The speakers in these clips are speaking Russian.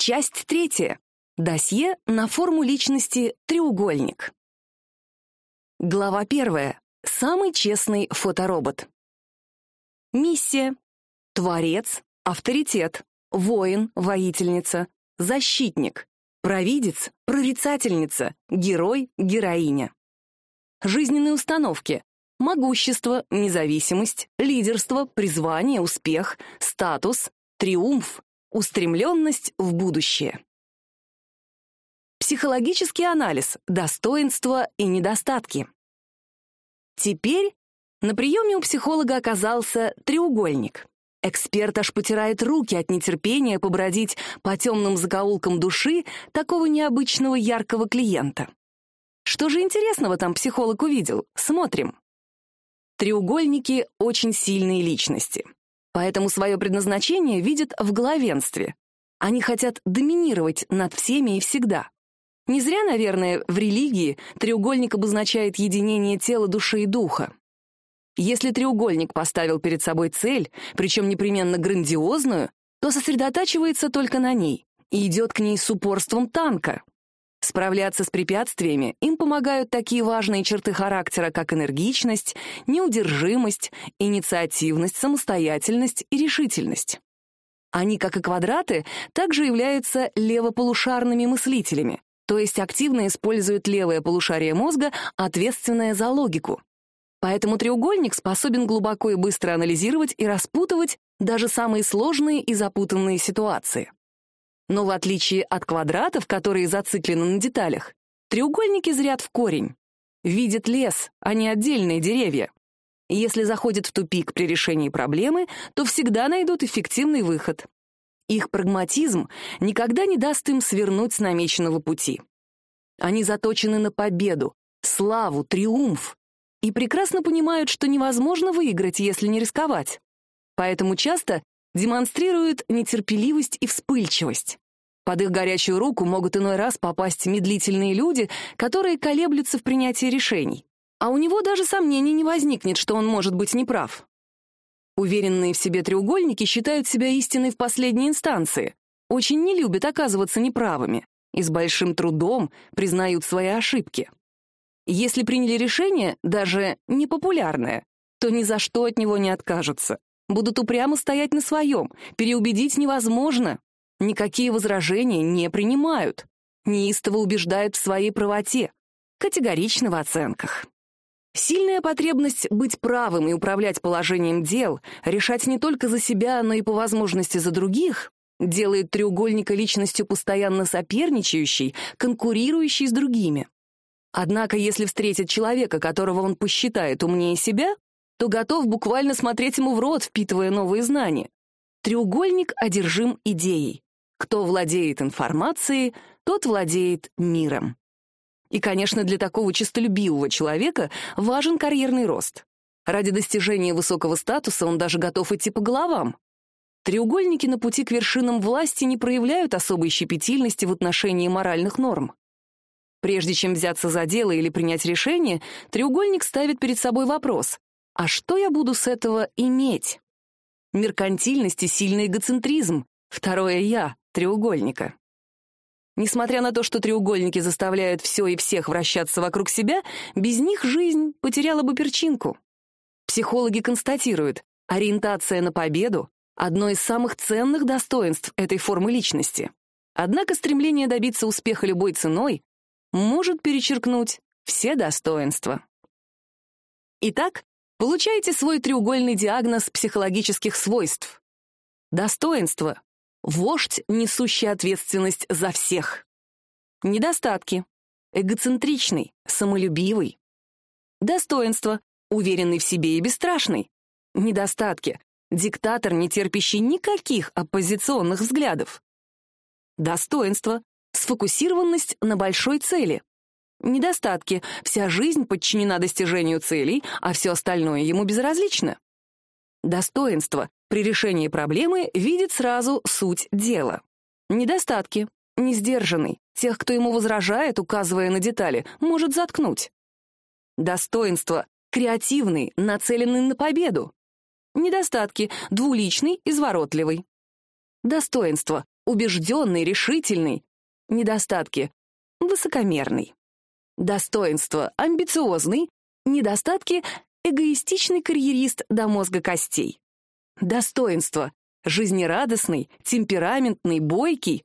Часть третья. Досье на форму личности «Треугольник». Глава первая. Самый честный фоторобот. Миссия. Творец, авторитет, воин, воительница, защитник, провидец, прорицательница, герой, героиня. Жизненные установки. Могущество, независимость, лидерство, призвание, успех, статус, триумф, устремленность в будущее. Психологический анализ, достоинства и недостатки. Теперь на приеме у психолога оказался треугольник. Эксперт аж потирает руки от нетерпения побродить по темным закоулкам души такого необычного яркого клиента. Что же интересного там психолог увидел? Смотрим. Треугольники — очень сильные личности. Поэтому свое предназначение видят в главенстве. Они хотят доминировать над всеми и всегда. Не зря, наверное, в религии треугольник обозначает единение тела, души и духа. Если треугольник поставил перед собой цель, причем непременно грандиозную, то сосредотачивается только на ней и идет к ней с упорством танка. Справляться с препятствиями им помогают такие важные черты характера, как энергичность, неудержимость, инициативность, самостоятельность и решительность. Они, как и квадраты, также являются левополушарными мыслителями, то есть активно используют левое полушарие мозга, ответственное за логику. Поэтому треугольник способен глубоко и быстро анализировать и распутывать даже самые сложные и запутанные ситуации. Но в отличие от квадратов, которые зациклены на деталях, треугольники зрят в корень. Видят лес, а не отдельные деревья. Если заходят в тупик при решении проблемы, то всегда найдут эффективный выход. Их прагматизм никогда не даст им свернуть с намеченного пути. Они заточены на победу, славу, триумф и прекрасно понимают, что невозможно выиграть, если не рисковать. Поэтому часто демонстрируют нетерпеливость и вспыльчивость. Под их горячую руку могут иной раз попасть медлительные люди, которые колеблются в принятии решений. А у него даже сомнений не возникнет, что он может быть неправ. Уверенные в себе треугольники считают себя истиной в последней инстанции, очень не любят оказываться неправыми и с большим трудом признают свои ошибки. Если приняли решение, даже непопулярное, то ни за что от него не откажутся будут упрямо стоять на своем, переубедить невозможно. Никакие возражения не принимают. Неистово убеждают в своей правоте. Категорично в оценках. Сильная потребность быть правым и управлять положением дел, решать не только за себя, но и по возможности за других, делает треугольника личностью постоянно соперничающей, конкурирующей с другими. Однако, если встретит человека, которого он посчитает умнее себя, то готов буквально смотреть ему в рот, впитывая новые знания. Треугольник одержим идеей. Кто владеет информацией, тот владеет миром. И, конечно, для такого честолюбивого человека важен карьерный рост. Ради достижения высокого статуса он даже готов идти по головам. Треугольники на пути к вершинам власти не проявляют особой щепетильности в отношении моральных норм. Прежде чем взяться за дело или принять решение, треугольник ставит перед собой вопрос, а что я буду с этого иметь? Меркантильность и сильный эгоцентризм. Второе «я» — треугольника. Несмотря на то, что треугольники заставляют все и всех вращаться вокруг себя, без них жизнь потеряла бы перчинку. Психологи констатируют, ориентация на победу — одно из самых ценных достоинств этой формы личности. Однако стремление добиться успеха любой ценой может перечеркнуть все достоинства. Итак, Получаете свой треугольный диагноз психологических свойств. Достоинство — вождь, несущий ответственность за всех. Недостатки — эгоцентричный, самолюбивый. Достоинство — уверенный в себе и бесстрашный. Недостатки — диктатор, не терпящий никаких оппозиционных взглядов. Достоинство — сфокусированность на большой цели. Недостатки. Вся жизнь подчинена достижению целей, а все остальное ему безразлично. Достоинство. При решении проблемы видит сразу суть дела. Недостатки. Несдержанный. Тех, кто ему возражает, указывая на детали, может заткнуть. Достоинство. Креативный, нацеленный на победу. Недостатки. Двуличный, изворотливый. Достоинство. убежденный, решительный. Недостатки — высокомерный. Достоинство — амбициозный. Недостатки — эгоистичный карьерист до мозга костей. Достоинство — жизнерадостный, темпераментный, бойкий.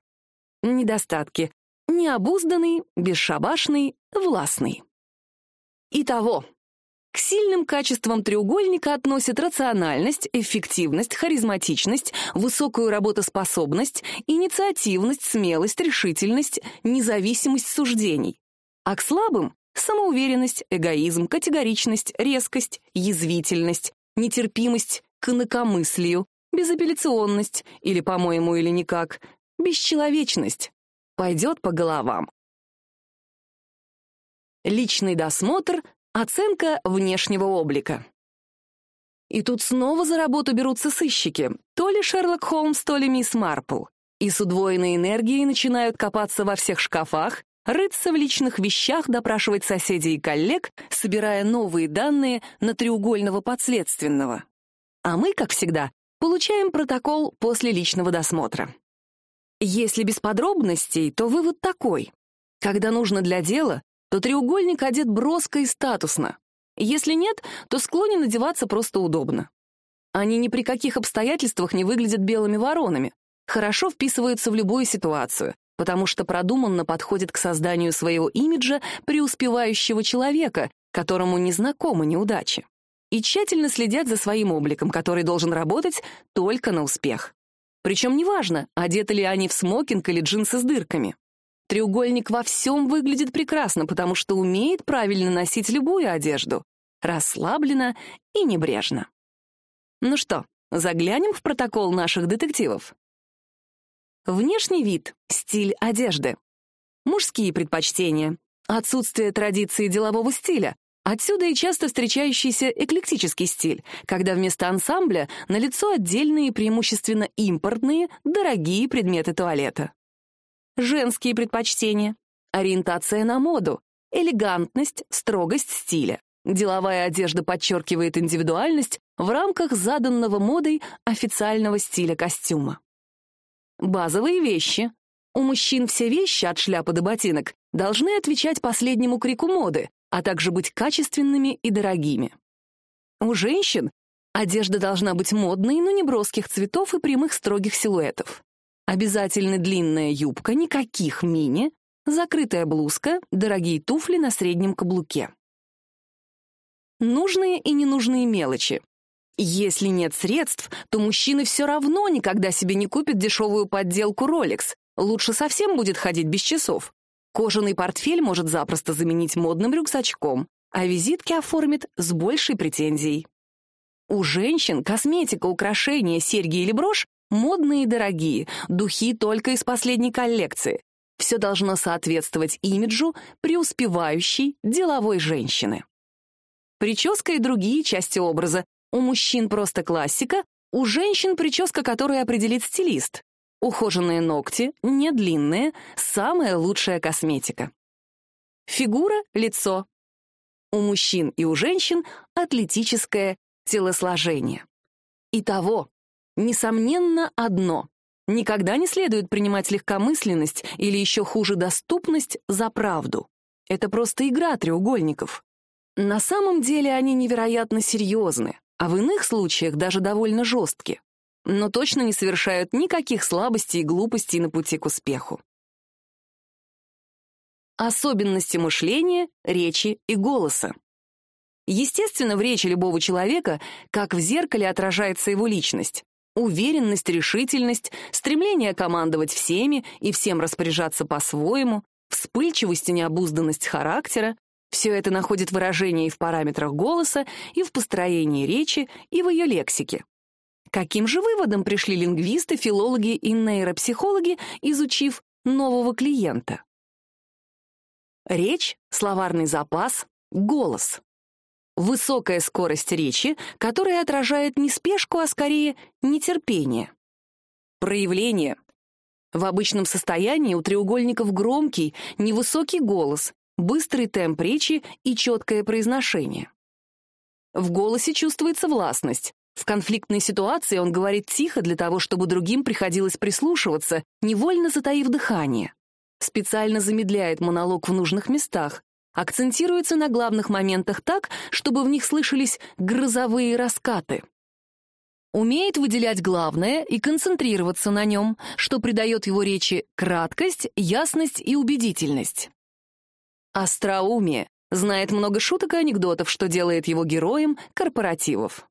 Недостатки — необузданный, бесшабашный, властный. Итого, к сильным качествам треугольника относят рациональность, эффективность, харизматичность, высокую работоспособность, инициативность, смелость, решительность, независимость суждений. А к слабым — самоуверенность, эгоизм, категоричность, резкость, язвительность, нетерпимость к инакомыслию, безапелляционность или, по-моему, или никак, бесчеловечность. Пойдет по головам. Личный досмотр Оценка внешнего облика. И тут снова за работу берутся сыщики, то ли Шерлок Холмс, то ли мисс Марпл, и с удвоенной энергией начинают копаться во всех шкафах, рыться в личных вещах, допрашивать соседей и коллег, собирая новые данные на треугольного подследственного. А мы, как всегда, получаем протокол после личного досмотра. Если без подробностей, то вывод такой. Когда нужно для дела, то треугольник одет броско и статусно. Если нет, то склонен одеваться просто удобно. Они ни при каких обстоятельствах не выглядят белыми воронами, хорошо вписываются в любую ситуацию, потому что продуманно подходят к созданию своего имиджа преуспевающего человека, которому не знакомы неудачи, и тщательно следят за своим обликом, который должен работать только на успех. Причем неважно, одеты ли они в смокинг или джинсы с дырками. Треугольник во всем выглядит прекрасно, потому что умеет правильно носить любую одежду. Расслабленно и небрежно. Ну что, заглянем в протокол наших детективов. Внешний вид, стиль одежды. Мужские предпочтения. Отсутствие традиции делового стиля. Отсюда и часто встречающийся эклектический стиль, когда вместо ансамбля налицо отдельные преимущественно импортные, дорогие предметы туалета женские предпочтения, ориентация на моду, элегантность, строгость стиля. Деловая одежда подчеркивает индивидуальность в рамках заданного модой официального стиля костюма. Базовые вещи. У мужчин все вещи, от шляпы до ботинок, должны отвечать последнему крику моды, а также быть качественными и дорогими. У женщин одежда должна быть модной, но не броских цветов и прямых строгих силуэтов. Обязательно длинная юбка, никаких мини, закрытая блузка, дорогие туфли на среднем каблуке. Нужные и ненужные мелочи. Если нет средств, то мужчины все равно никогда себе не купят дешевую подделку Rolex. Лучше совсем будет ходить без часов. Кожаный портфель может запросто заменить модным рюкзачком, а визитки оформит с большей претензией. У женщин косметика, украшения, серьги или брошь Модные и дорогие, духи только из последней коллекции. Все должно соответствовать имиджу преуспевающей деловой женщины. Прическа и другие части образа. У мужчин просто классика, у женщин прическа, которую определит стилист. Ухоженные ногти, не длинные, самая лучшая косметика. Фигура, лицо. У мужчин и у женщин атлетическое телосложение. Итого, Несомненно, одно. Никогда не следует принимать легкомысленность или еще хуже доступность за правду. Это просто игра треугольников. На самом деле они невероятно серьезны, а в иных случаях даже довольно жестки. Но точно не совершают никаких слабостей и глупостей на пути к успеху. Особенности мышления, речи и голоса. Естественно, в речи любого человека, как в зеркале, отражается его личность. Уверенность, решительность, стремление командовать всеми и всем распоряжаться по-своему, вспыльчивость и необузданность характера — все это находит выражение и в параметрах голоса, и в построении речи, и в ее лексике. Каким же выводом пришли лингвисты, филологи и нейропсихологи, изучив нового клиента? Речь, словарный запас, голос высокая скорость речи, которая отражает не спешку, а скорее нетерпение. Проявление. В обычном состоянии у треугольников громкий, невысокий голос, быстрый темп речи и четкое произношение. В голосе чувствуется властность, В конфликтной ситуации он говорит тихо для того, чтобы другим приходилось прислушиваться, невольно затаив дыхание. Специально замедляет монолог в нужных местах, акцентируется на главных моментах так, чтобы в них слышались грозовые раскаты. Умеет выделять главное и концентрироваться на нем, что придает его речи краткость, ясность и убедительность. Остроумие. Знает много шуток и анекдотов, что делает его героем корпоративов.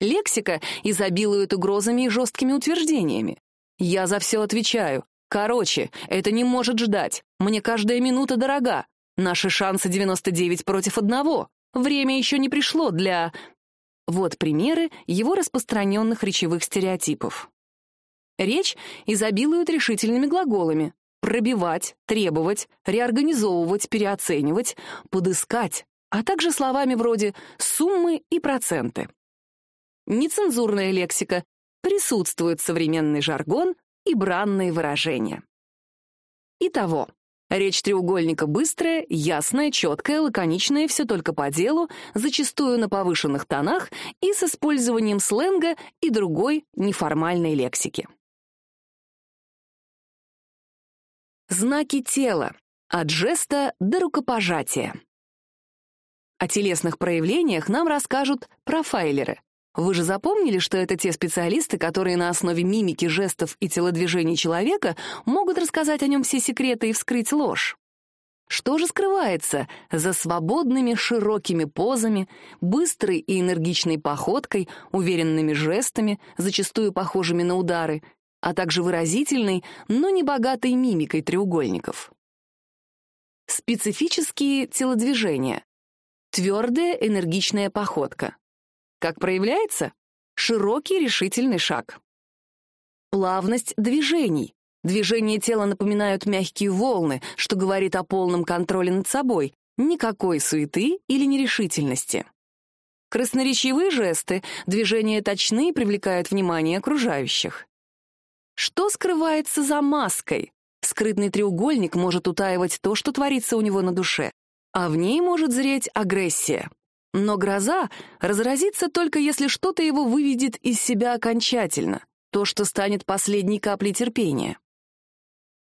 Лексика изобилует угрозами и жесткими утверждениями. Я за все отвечаю. Короче, это не может ждать. Мне каждая минута дорога. Наши шансы 99 против одного. Время еще не пришло для... Вот примеры его распространенных речевых стереотипов. Речь изобилует решительными глаголами. Пробивать, требовать, реорганизовывать, переоценивать, подыскать, а также словами вроде «суммы» и «проценты» нецензурная лексика, присутствует современный жаргон и бранные выражения. Итого, речь треугольника быстрая, ясная, четкая, лаконичная, все только по делу, зачастую на повышенных тонах и с использованием сленга и другой неформальной лексики. Знаки тела. От жеста до рукопожатия. О телесных проявлениях нам расскажут профайлеры, вы же запомнили, что это те специалисты, которые на основе мимики, жестов и телодвижений человека могут рассказать о нем все секреты и вскрыть ложь? Что же скрывается за свободными широкими позами, быстрой и энергичной походкой, уверенными жестами, зачастую похожими на удары, а также выразительной, но не богатой мимикой треугольников? Специфические телодвижения. Твердая энергичная походка. Как проявляется? Широкий решительный шаг. Плавность движений. Движения тела напоминают мягкие волны, что говорит о полном контроле над собой, никакой суеты или нерешительности. Красноречивые жесты, движения точны и привлекают внимание окружающих. Что скрывается за маской? Скрытный треугольник может утаивать то, что творится у него на душе, а в ней может зреть агрессия. Но гроза разразится только если что-то его выведет из себя окончательно, то, что станет последней каплей терпения.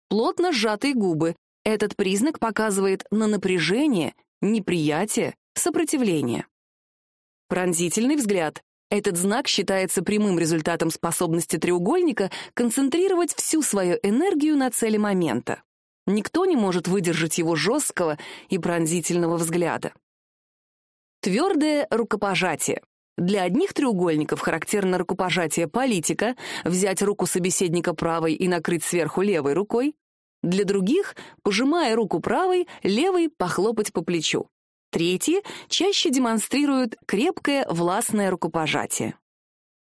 Плотно сжатые губы — этот признак показывает на напряжение, неприятие, сопротивление. Пронзительный взгляд — этот знак считается прямым результатом способности треугольника концентрировать всю свою энергию на цели момента. Никто не может выдержать его жесткого и пронзительного взгляда. Твердое рукопожатие. Для одних треугольников характерно рукопожатие политика, взять руку собеседника правой и накрыть сверху левой рукой. Для других, пожимая руку правой, левой похлопать по плечу. Третьи чаще демонстрируют крепкое властное рукопожатие.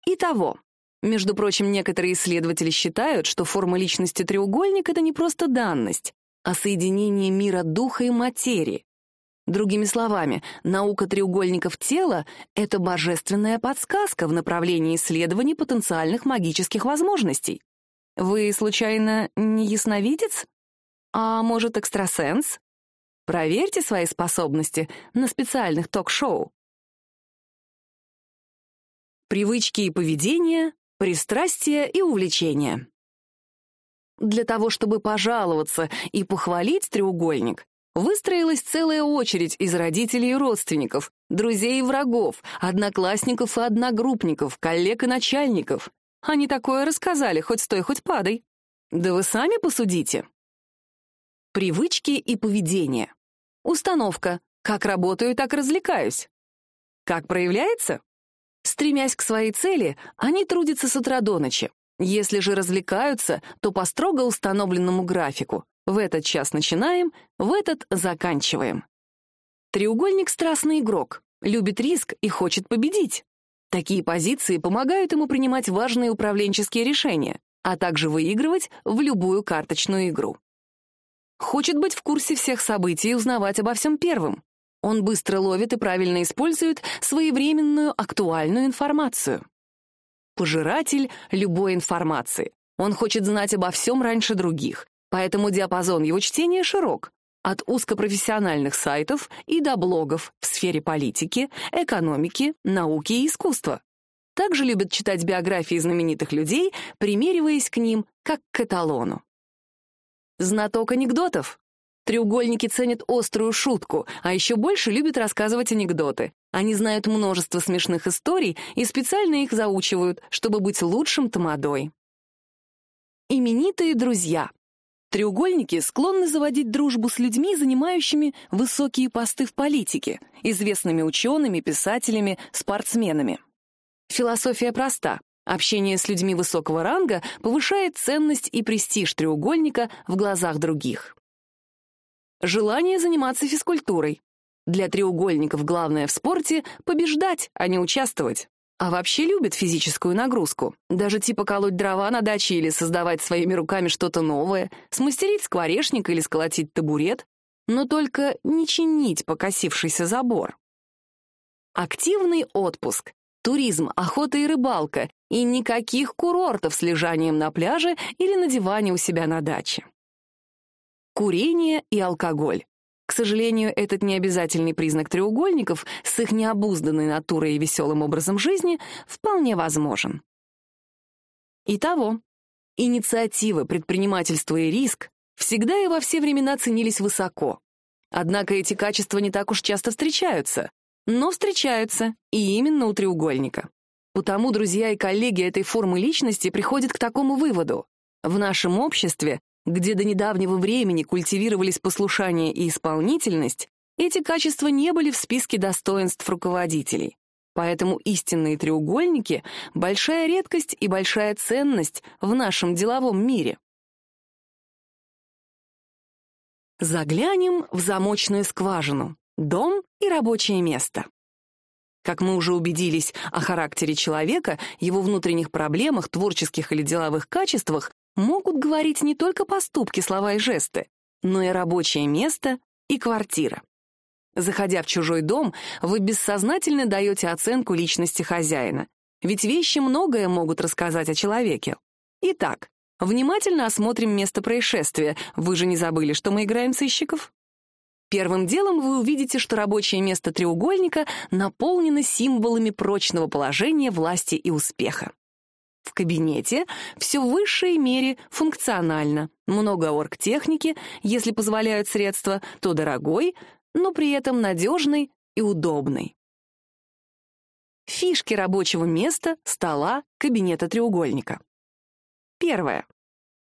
Итого, между прочим, некоторые исследователи считают, что форма личности треугольник — это не просто данность, а соединение мира духа и материи, Другими словами, наука треугольников тела — это божественная подсказка в направлении исследований потенциальных магических возможностей. Вы, случайно, не ясновидец? А может, экстрасенс? Проверьте свои способности на специальных ток-шоу. Привычки и поведение, пристрастия и увлечения. Для того, чтобы пожаловаться и похвалить треугольник, Выстроилась целая очередь из родителей и родственников, друзей и врагов, одноклассников и одногруппников, коллег и начальников. Они такое рассказали, хоть стой, хоть падай. Да вы сами посудите. Привычки и поведение. Установка. Как работаю, так развлекаюсь. Как проявляется? Стремясь к своей цели, они трудятся с утра до ночи. Если же развлекаются, то по строго установленному графику. В этот час начинаем, в этот заканчиваем. Треугольник — страстный игрок, любит риск и хочет победить. Такие позиции помогают ему принимать важные управленческие решения, а также выигрывать в любую карточную игру. Хочет быть в курсе всех событий и узнавать обо всем первым. Он быстро ловит и правильно использует своевременную актуальную информацию. Пожиратель любой информации. Он хочет знать обо всем раньше других, Поэтому диапазон его чтения широк, от узкопрофессиональных сайтов и до блогов в сфере политики, экономики, науки и искусства. также любят читать биографии знаменитых людей, примериваясь к ним как к эталону. Знаток анекдотов. Треугольники ценят острую шутку, а еще больше любят рассказывать анекдоты. Они знают множество смешных историй и специально их заучивают, чтобы быть лучшим тамадой. Именитые друзья. Треугольники склонны заводить дружбу с людьми, занимающими высокие посты в политике, известными учеными, писателями, спортсменами. Философия проста. Общение с людьми высокого ранга повышает ценность и престиж треугольника в глазах других. Желание заниматься физкультурой. Для треугольников главное в спорте — побеждать, а не участвовать. А вообще любят физическую нагрузку. Даже типа колоть дрова на даче или создавать своими руками что-то новое, смастерить скворечник или сколотить табурет, но только не чинить покосившийся забор. Активный отпуск туризм, охота и рыбалка, и никаких курортов с лежанием на пляже или на диване у себя на даче. Курение и алкоголь. К сожалению, этот необязательный признак треугольников с их необузданной натурой и веселым образом жизни вполне возможен. Итого, инициатива, предпринимательство и риск всегда и во все времена ценились высоко. Однако эти качества не так уж часто встречаются, но встречаются, и именно у треугольника. Потому друзья и коллеги этой формы личности приходят к такому выводу. В нашем обществе, где до недавнего времени культивировались послушание и исполнительность, эти качества не были в списке достоинств руководителей. Поэтому истинные треугольники — большая редкость и большая ценность в нашем деловом мире. Заглянем в замочную скважину. Дом и рабочее место. Как мы уже убедились о характере человека, его внутренних проблемах, творческих или деловых качествах могут говорить не только поступки, слова и жесты, но и рабочее место и квартира. Заходя в чужой дом, вы бессознательно даете оценку личности хозяина, ведь вещи многое могут рассказать о человеке. Итак, внимательно осмотрим место происшествия. Вы же не забыли, что мы играем сыщиков? Первым делом вы увидите, что рабочее место треугольника наполнено символами прочного положения, власти и успеха. В кабинете все в высшей мере функционально. Много оргтехники, если позволяют средства, то дорогой, но при этом надежный и удобный. Фишки рабочего места, стола, кабинета треугольника. Первое.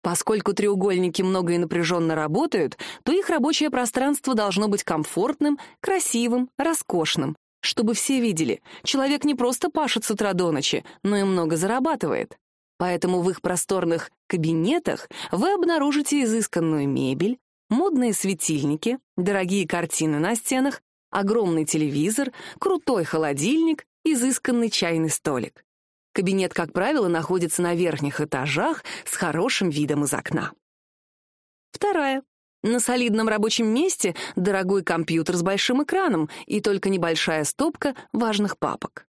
Поскольку треугольники много и напряженно работают, то их рабочее пространство должно быть комфортным, красивым, роскошным, чтобы все видели, человек не просто пашет с утра до ночи, но и много зарабатывает. Поэтому в их просторных кабинетах вы обнаружите изысканную мебель, модные светильники, дорогие картины на стенах, огромный телевизор, крутой холодильник, изысканный чайный столик. Кабинет, как правило, находится на верхних этажах с хорошим видом из окна. Вторая. На солидном рабочем месте дорогой компьютер с большим экраном и только небольшая стопка важных папок.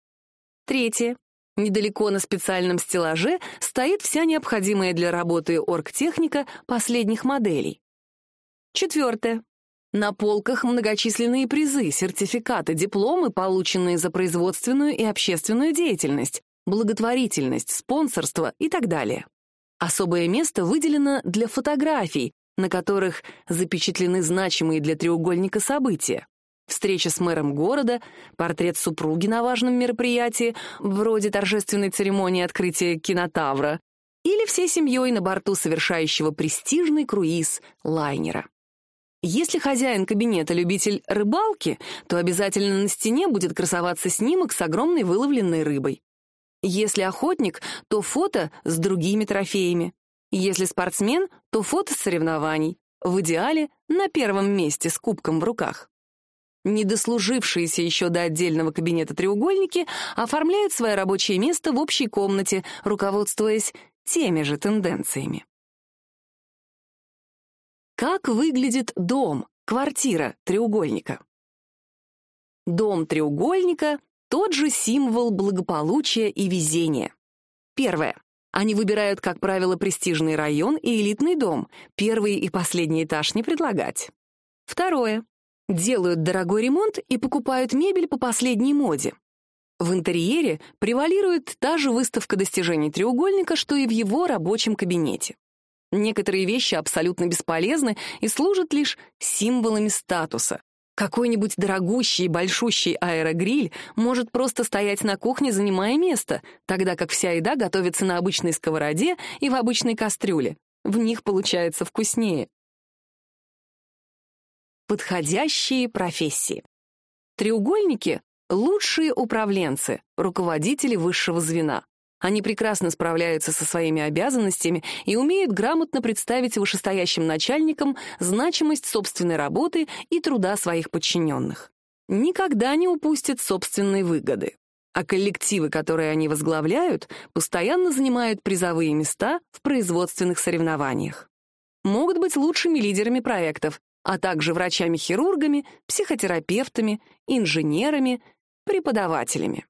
Третье. Недалеко на специальном стеллаже стоит вся необходимая для работы оргтехника последних моделей. Четвертое. На полках многочисленные призы, сертификаты, дипломы, полученные за производственную и общественную деятельность, благотворительность, спонсорство и так далее. Особое место выделено для фотографий, на которых запечатлены значимые для треугольника события. Встреча с мэром города, портрет супруги на важном мероприятии, вроде торжественной церемонии открытия кинотавра, или всей семьей на борту совершающего престижный круиз лайнера. Если хозяин кабинета любитель рыбалки, то обязательно на стене будет красоваться снимок с огромной выловленной рыбой. Если охотник, то фото с другими трофеями. Если спортсмен, то фото с соревнований. В идеале на первом месте с кубком в руках. Недослужившиеся еще до отдельного кабинета треугольники оформляют свое рабочее место в общей комнате, руководствуясь теми же тенденциями. Как выглядит дом, квартира треугольника? Дом треугольника тот же символ благополучия и везения. Первое. Они выбирают, как правило, престижный район и элитный дом. Первый и последний этаж не предлагать. Второе. Делают дорогой ремонт и покупают мебель по последней моде. В интерьере превалирует та же выставка достижений треугольника, что и в его рабочем кабинете. Некоторые вещи абсолютно бесполезны и служат лишь символами статуса. Какой-нибудь дорогущий большущий аэрогриль может просто стоять на кухне, занимая место, тогда как вся еда готовится на обычной сковороде и в обычной кастрюле. В них получается вкуснее. Подходящие профессии. Треугольники — лучшие управленцы, руководители высшего звена. Они прекрасно справляются со своими обязанностями и умеют грамотно представить вышестоящим начальникам значимость собственной работы и труда своих подчиненных. Никогда не упустят собственной выгоды. А коллективы, которые они возглавляют, постоянно занимают призовые места в производственных соревнованиях. Могут быть лучшими лидерами проектов, а также врачами-хирургами, психотерапевтами, инженерами, преподавателями.